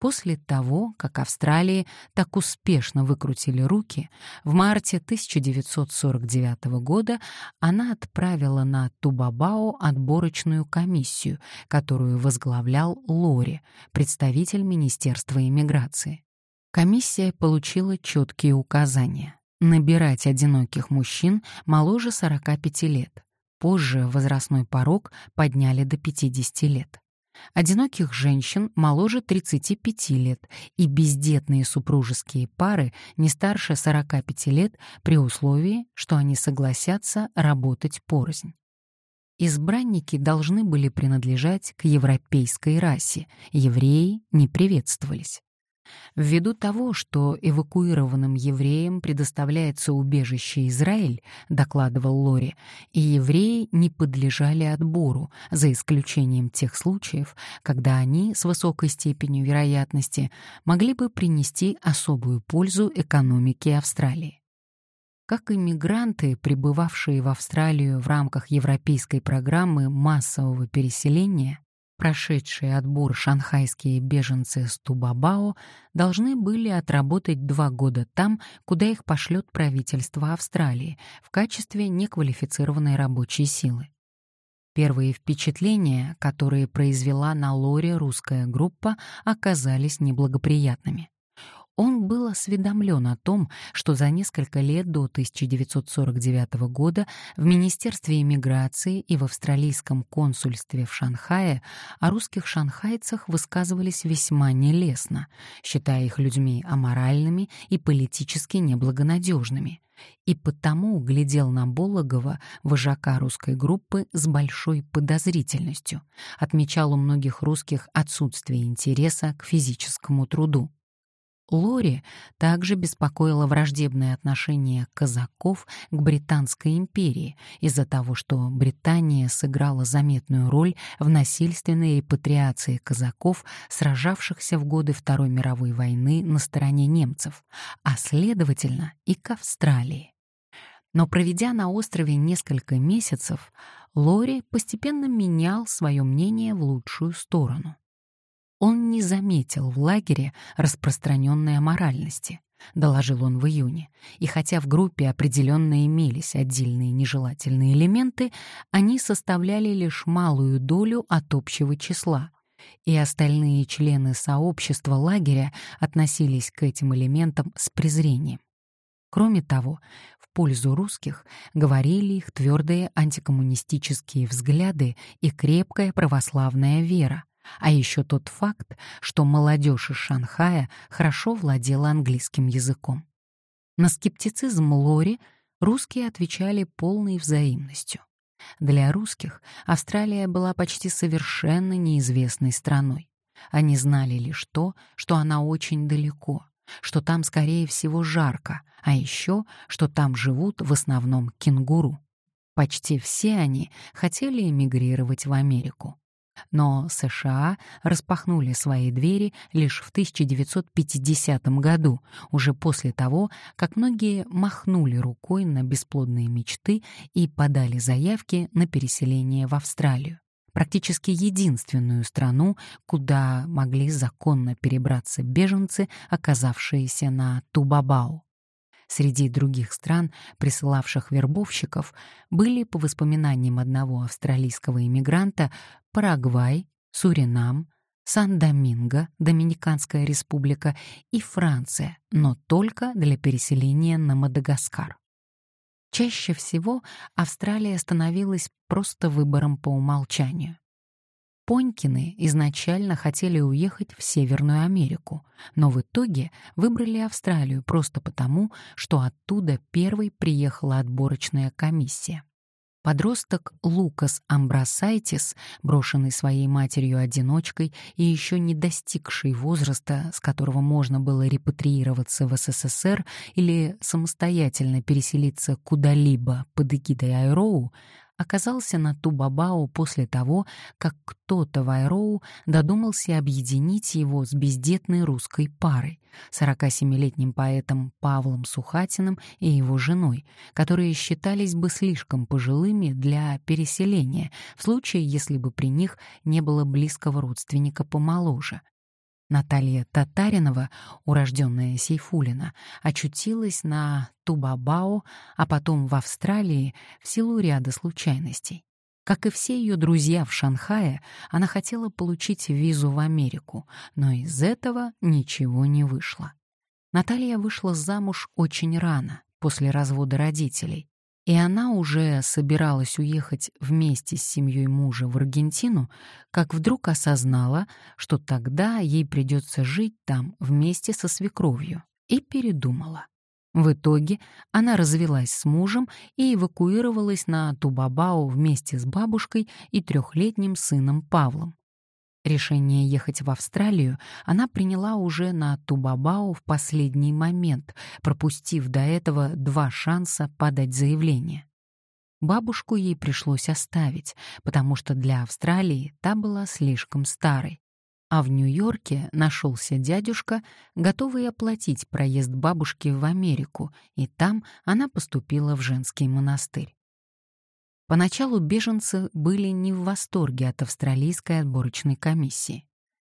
После того, как Австралии так успешно выкрутили руки, в марте 1949 года она отправила на Тубабао отборочную комиссию, которую возглавлял Лори, представитель Министерства иммиграции. Комиссия получила четкие указания — набирать одиноких мужчин моложе 45 лет. Позже возрастной порог подняли до 50 лет одиноких женщин моложе 35 лет и бездетные супружеские пары не старше 45 лет при условии, что они согласятся работать порознь. Избранники должны были принадлежать к европейской расе, евреи не приветствовались. Ввиду того, что эвакуированным евреям предоставляется убежище Израиль, докладывал Лори, и евреи не подлежали отбору, за исключением тех случаев, когда они с высокой степенью вероятности могли бы принести особую пользу экономике Австралии. Как иммигранты, прибывавшие в Австралию в рамках европейской программы массового переселения, Прошедшие отбор шанхайские беженцы с Тубабао должны были отработать два года там, куда их пошлет правительство Австралии в качестве неквалифицированной рабочей силы. Первые впечатления, которые произвела на Лоре русская группа, оказались неблагоприятными. Он был осведомлен о том, что за несколько лет до 1949 года в Министерстве иммиграции и в австралийском консульстве в Шанхае о русских шанхайцах высказывались весьма нелестно, считая их людьми аморальными и политически неблагонадежными и потому глядел на Бологова, вожака русской группы, с большой подозрительностью, отмечал у многих русских отсутствие интереса к физическому труду. Лори также беспокоило враждебное отношение казаков к Британской империи из-за того, что Британия сыграла заметную роль в насильственной репатриации казаков, сражавшихся в годы Второй мировой войны на стороне немцев, а следовательно и к Австралии. Но проведя на острове несколько месяцев, Лори постепенно менял свое мнение в лучшую сторону. Он не заметил в лагере распространенной аморальности, доложил он в июне, и хотя в группе определенно имелись отдельные нежелательные элементы, они составляли лишь малую долю от общего числа, и остальные члены сообщества лагеря относились к этим элементам с презрением. Кроме того, в пользу русских говорили их твердые антикоммунистические взгляды и крепкая православная вера, а еще тот факт, что молодежь из Шанхая хорошо владела английским языком. На скептицизм Лори русские отвечали полной взаимностью. Для русских Австралия была почти совершенно неизвестной страной. Они знали лишь то, что она очень далеко, что там, скорее всего, жарко, а еще, что там живут в основном кенгуру. Почти все они хотели эмигрировать в Америку. Но США распахнули свои двери лишь в 1950 году, уже после того, как многие махнули рукой на бесплодные мечты и подали заявки на переселение в Австралию практически единственную страну, куда могли законно перебраться беженцы, оказавшиеся на Тубабау. Среди других стран, присылавших вербовщиков, были, по воспоминаниям одного австралийского иммигранта, Парагвай, Суринам, Сан-Доминго, Доминиканская республика и Франция, но только для переселения на Мадагаскар. Чаще всего Австралия становилась просто выбором по умолчанию. Понькины изначально хотели уехать в Северную Америку, но в итоге выбрали Австралию просто потому, что оттуда первой приехала отборочная комиссия. Подросток Лукас Амбросайтис, брошенный своей матерью-одиночкой и еще не достигший возраста, с которого можно было репатриироваться в СССР или самостоятельно переселиться куда-либо под эгидой Айроу, оказался на Тубабао после того, как кто-то в Айроу додумался объединить его с бездетной русской парой, 47-летним поэтом Павлом Сухатиным и его женой, которые считались бы слишком пожилыми для переселения в случае, если бы при них не было близкого родственника помоложе. Наталья Татаринова, урожденная Сейфулина, очутилась на Тубабао, а потом в Австралии в силу ряда случайностей. Как и все ее друзья в Шанхае, она хотела получить визу в Америку, но из этого ничего не вышло. Наталья вышла замуж очень рано, после развода родителей, и она уже собиралась уехать вместе с семьей мужа в Аргентину, как вдруг осознала, что тогда ей придется жить там вместе со свекровью, и передумала. В итоге она развелась с мужем и эвакуировалась на Тубабао вместе с бабушкой и трехлетним сыном Павлом. Решение ехать в Австралию она приняла уже на Тубабао в последний момент, пропустив до этого два шанса подать заявление. Бабушку ей пришлось оставить, потому что для Австралии та была слишком старой. А в Нью-Йорке нашелся дядюшка, готовый оплатить проезд бабушки в Америку, и там она поступила в женский монастырь. Поначалу беженцы были не в восторге от австралийской отборочной комиссии.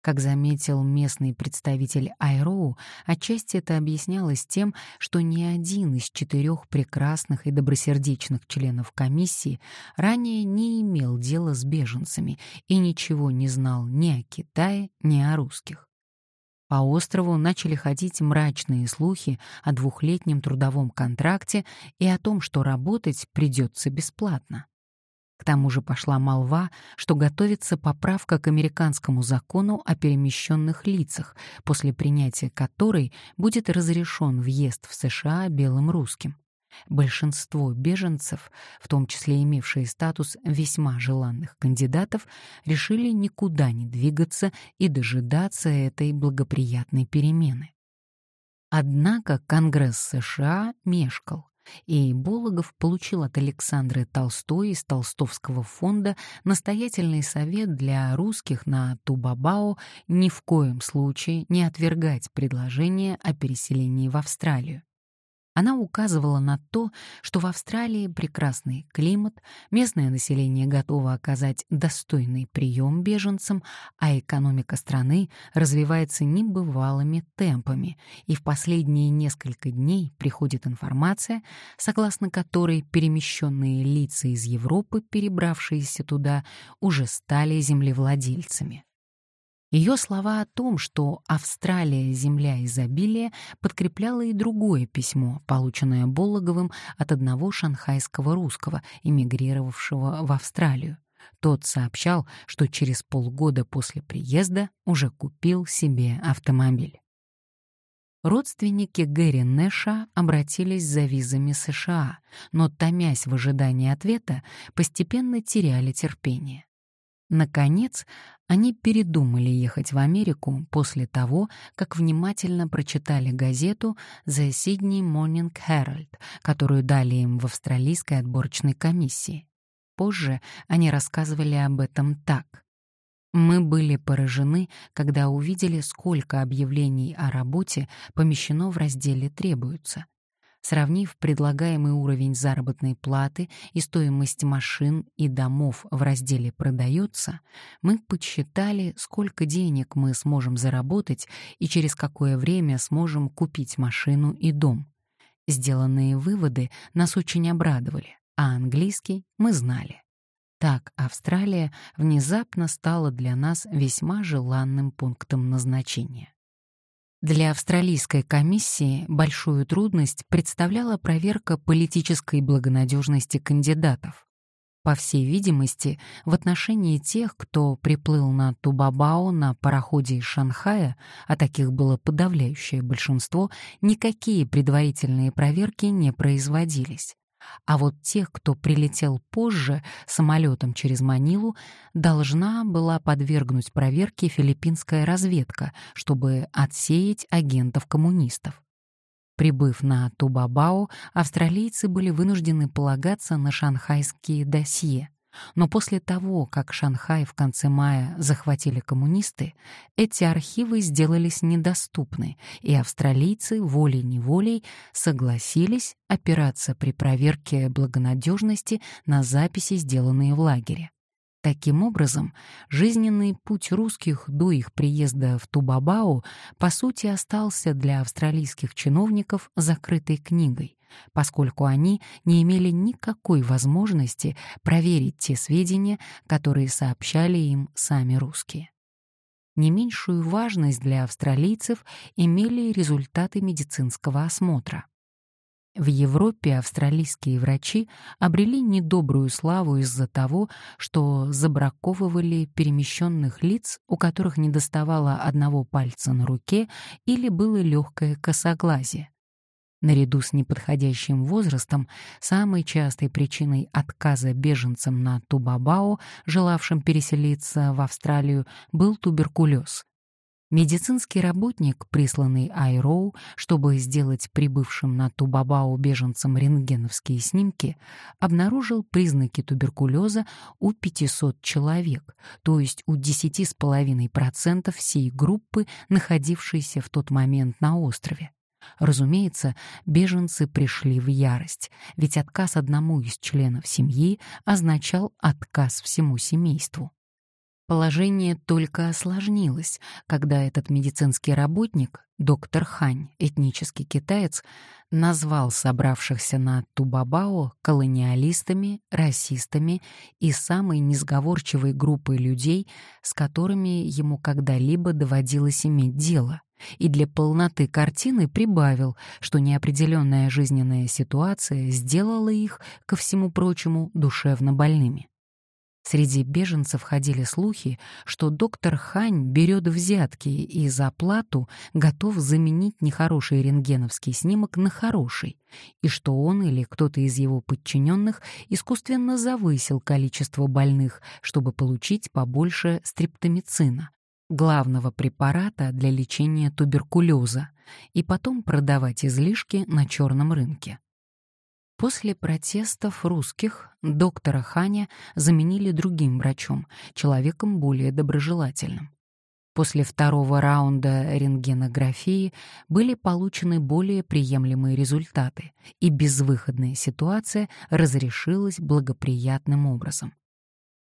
Как заметил местный представитель Айроу, отчасти это объяснялось тем, что ни один из четырех прекрасных и добросердечных членов комиссии ранее не имел дела с беженцами и ничего не знал ни о Китае, ни о русских. По острову начали ходить мрачные слухи о двухлетнем трудовом контракте и о том, что работать придется бесплатно. К тому же пошла молва, что готовится поправка к американскому закону о перемещенных лицах, после принятия которой будет разрешен въезд в США белым русским. Большинство беженцев, в том числе имевшие статус весьма желанных кандидатов, решили никуда не двигаться и дожидаться этой благоприятной перемены. Однако Конгресс США мешкал, и Бологов получил от Александры Толстой из Толстовского фонда настоятельный совет для русских на Тубабао ни в коем случае не отвергать предложение о переселении в Австралию. Она указывала на то, что в Австралии прекрасный климат, местное население готово оказать достойный прием беженцам, а экономика страны развивается небывалыми темпами, и в последние несколько дней приходит информация, согласно которой перемещенные лица из Европы, перебравшиеся туда, уже стали землевладельцами. Ее слова о том, что Австралия — земля изобилия, подкрепляло и другое письмо, полученное Бологовым от одного шанхайского русского, эмигрировавшего в Австралию. Тот сообщал, что через полгода после приезда уже купил себе автомобиль. Родственники Гэри Нэша обратились за визами США, но, томясь в ожидании ответа, постепенно теряли терпение. Наконец, они передумали ехать в Америку после того, как внимательно прочитали газету The Sydney Morning Herald, которую дали им в австралийской отборочной комиссии. Позже они рассказывали об этом так. Мы были поражены, когда увидели, сколько объявлений о работе помещено в разделе «Требуются». Сравнив предлагаемый уровень заработной платы и стоимость машин и домов в разделе «Продается», мы подсчитали, сколько денег мы сможем заработать и через какое время сможем купить машину и дом. Сделанные выводы нас очень обрадовали, а английский мы знали. Так Австралия внезапно стала для нас весьма желанным пунктом назначения. Для австралийской комиссии большую трудность представляла проверка политической благонадежности кандидатов. По всей видимости, в отношении тех, кто приплыл на Тубабао на пароходе из Шанхая, а таких было подавляющее большинство, никакие предварительные проверки не производились. А вот тех, кто прилетел позже самолетом через Манилу, должна была подвергнуть проверке филиппинская разведка, чтобы отсеять агентов-коммунистов. Прибыв на Тубабао, австралийцы были вынуждены полагаться на шанхайские досье — но после того, как Шанхай в конце мая захватили коммунисты, эти архивы сделались недоступны, и австралийцы волей-неволей согласились опираться при проверке благонадежности на записи, сделанные в лагере. Таким образом, жизненный путь русских до их приезда в Тубабао по сути остался для австралийских чиновников закрытой книгой, поскольку они не имели никакой возможности проверить те сведения, которые сообщали им сами русские. Не меньшую важность для австралийцев имели результаты медицинского осмотра. В Европе австралийские врачи обрели недобрую славу из-за того, что забраковывали перемещенных лиц, у которых недоставало одного пальца на руке или было легкое косоглазие. Наряду с неподходящим возрастом самой частой причиной отказа беженцам на Тубабао, желавшим переселиться в Австралию, был туберкулез. Медицинский работник, присланный Айроу, чтобы сделать прибывшим на Тубабао беженцам рентгеновские снимки, обнаружил признаки туберкулеза у 500 человек, то есть у 10,5% всей группы, находившейся в тот момент на острове. Разумеется, беженцы пришли в ярость, ведь отказ одному из членов семьи означал отказ всему семейству. Положение только осложнилось, когда этот медицинский работник, доктор Хань, этнический китаец, назвал собравшихся на Тубабао колониалистами, расистами и самой несговорчивой группой людей, с которыми ему когда-либо доводилось иметь дело, и для полноты картины прибавил, что неопределенная жизненная ситуация сделала их, ко всему прочему, душевно больными. Среди беженцев ходили слухи, что доктор Хань берет взятки и за плату готов заменить нехороший рентгеновский снимок на хороший, и что он или кто-то из его подчиненных искусственно завысил количество больных, чтобы получить побольше стриптомицина, главного препарата для лечения туберкулеза, и потом продавать излишки на черном рынке. После протестов русских доктора Ханя заменили другим врачом, человеком более доброжелательным. После второго раунда рентгенографии были получены более приемлемые результаты, и безвыходная ситуация разрешилась благоприятным образом.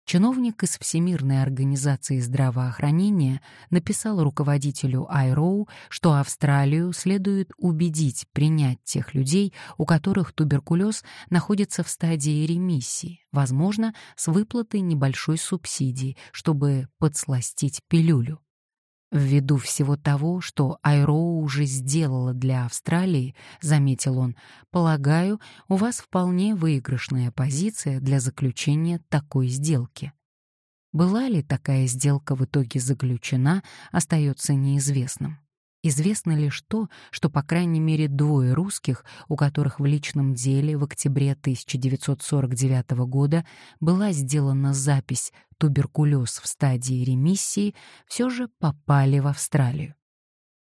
Чиновник из Всемирной организации здравоохранения написал руководителю Айроу, что Австралию следует убедить принять тех людей, у которых туберкулез находится в стадии ремиссии, возможно, с выплатой небольшой субсидии, чтобы подсластить пилюлю. Ввиду всего того, что Айроу уже сделала для Австралии, заметил он, полагаю, у вас вполне выигрышная позиция для заключения такой сделки. Была ли такая сделка в итоге заключена, остается неизвестным. Известно лишь то, что по крайней мере двое русских, у которых в личном деле в октябре 1949 года была сделана запись «туберкулез в стадии ремиссии», все же попали в Австралию.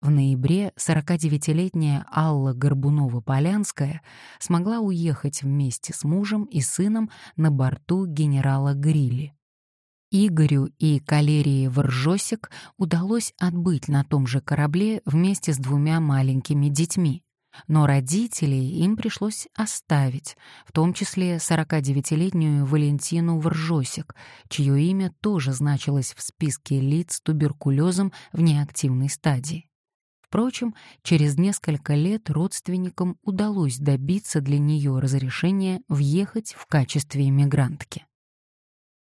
В ноябре 49-летняя Алла Горбунова-Полянская смогла уехать вместе с мужем и сыном на борту генерала Грилли. Игорю и Калерии Воржосик удалось отбыть на том же корабле вместе с двумя маленькими детьми. Но родителей им пришлось оставить, в том числе 49-летнюю Валентину Воржосик, чье имя тоже значилось в списке лиц с туберкулезом в неактивной стадии. Впрочем, через несколько лет родственникам удалось добиться для нее разрешения въехать в качестве иммигрантки.